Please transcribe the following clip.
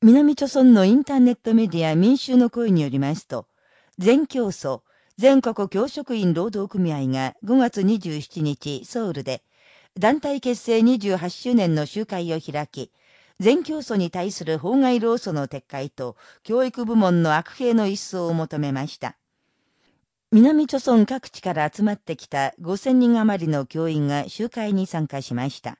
南朝村のインターネットメディア民衆の声によりますと、全教祖、全国教職員労働組合が5月27日ソウルで、団体結成28周年の集会を開き、全教祖に対する法外労組の撤回と教育部門の悪兵の一掃を求めました。南朝村各地から集まってきた5000人余りの教員が集会に参加しました。